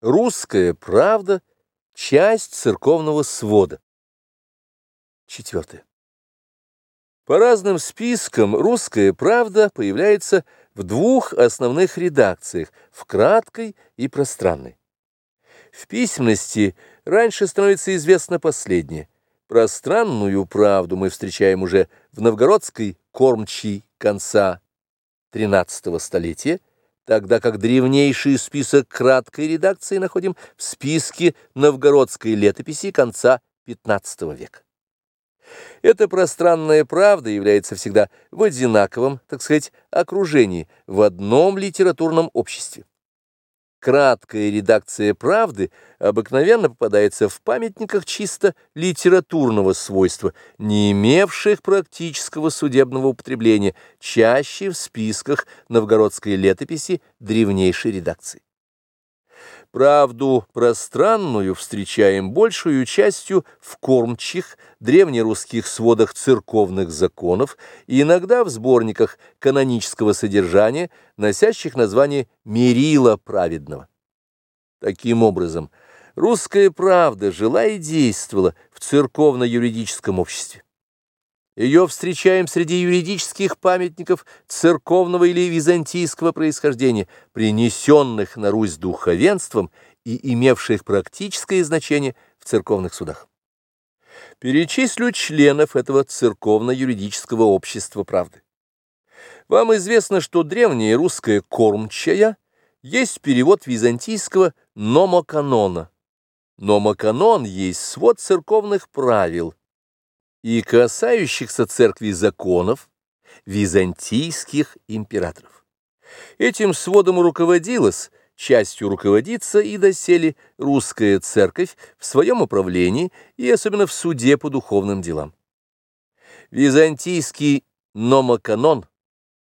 Русская правда – часть церковного свода. Четвертое. По разным спискам «Русская правда» появляется в двух основных редакциях – в краткой и пространной. В письменности раньше становится известно последнее. Пространную правду мы встречаем уже в новгородской кормчей конца XIII столетия, тогда как древнейший список краткой редакции находим в списке новгородской летописи конца XV века. Эта пространная правда является всегда в одинаковом, так сказать, окружении, в одном литературном обществе. Краткая редакция правды обыкновенно попадается в памятниках чисто литературного свойства, не имевших практического судебного употребления, чаще в списках новгородской летописи древнейшей редакции. Правду пространную встречаем большую частью в кормчих, древнерусских сводах церковных законов и иногда в сборниках канонического содержания, носящих название «Мерила праведного». Таким образом, русская правда жила и действовала в церковно-юридическом обществе. Ее встречаем среди юридических памятников церковного или византийского происхождения, принесенных на Русь духовенством и имевших практическое значение в церковных судах. Перечислю членов этого церковно-юридического общества правды. Вам известно, что древняя русская кормчая есть перевод византийского номоканона. Номоканон есть свод церковных правил – и касающихся церкви законов византийских императоров. Этим сводом руководилась, частью руководится и доселе русская церковь в своем управлении и особенно в суде по духовным делам. Византийский номоканон,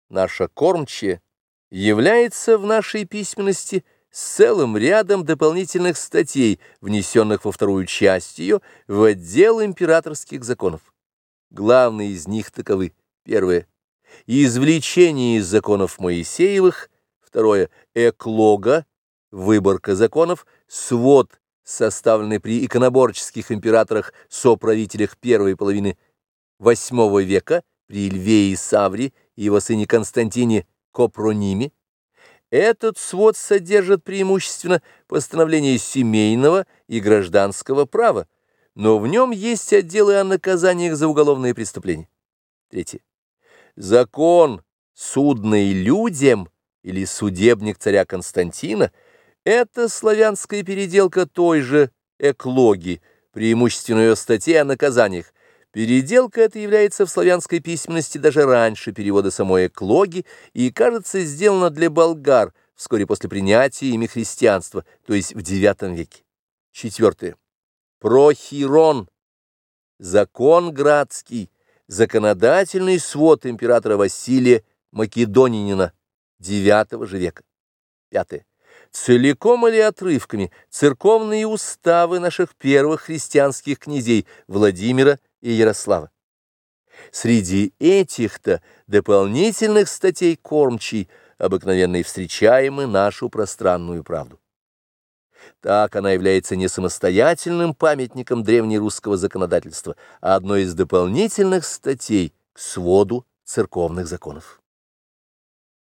наша кормчая, является в нашей письменности с целым рядом дополнительных статей, внесенных во вторую часть ее, в отдел императорских законов. Главные из них таковы. Первое. Извлечение из законов Моисеевых. Второе. Эклога. Выборка законов. Свод, составленный при иконоборческих императорах, соправителях первой половины VIII века, при Льве и Савре и его сыне Константине Копрониме. Этот свод содержит преимущественно постановления семейного и гражданского права, но в нем есть отделы о наказаниях за уголовные преступления. Третье. Закон, судный людям или судебник царя Константина – это славянская переделка той же эклоги, преимущественной статьи о наказаниях, Переделка эта является в славянской письменности даже раньше перевода самой эклоги и, кажется, сделана для болгар вскоре после принятия ими христианства, то есть в IX веке. Четвертое. Прохирон. Закон градский, законодательный свод императора Василия Македонинина IX же века. Пятое. Целиком или отрывками церковные уставы наших первых христианских князей Владимира и Ярослава. Среди этих-то дополнительных статей кормчий обыкновенно и встречаем мы нашу пространную правду. Так она является не самостоятельным памятником древнерусского законодательства, а одной из дополнительных статей к своду церковных законов.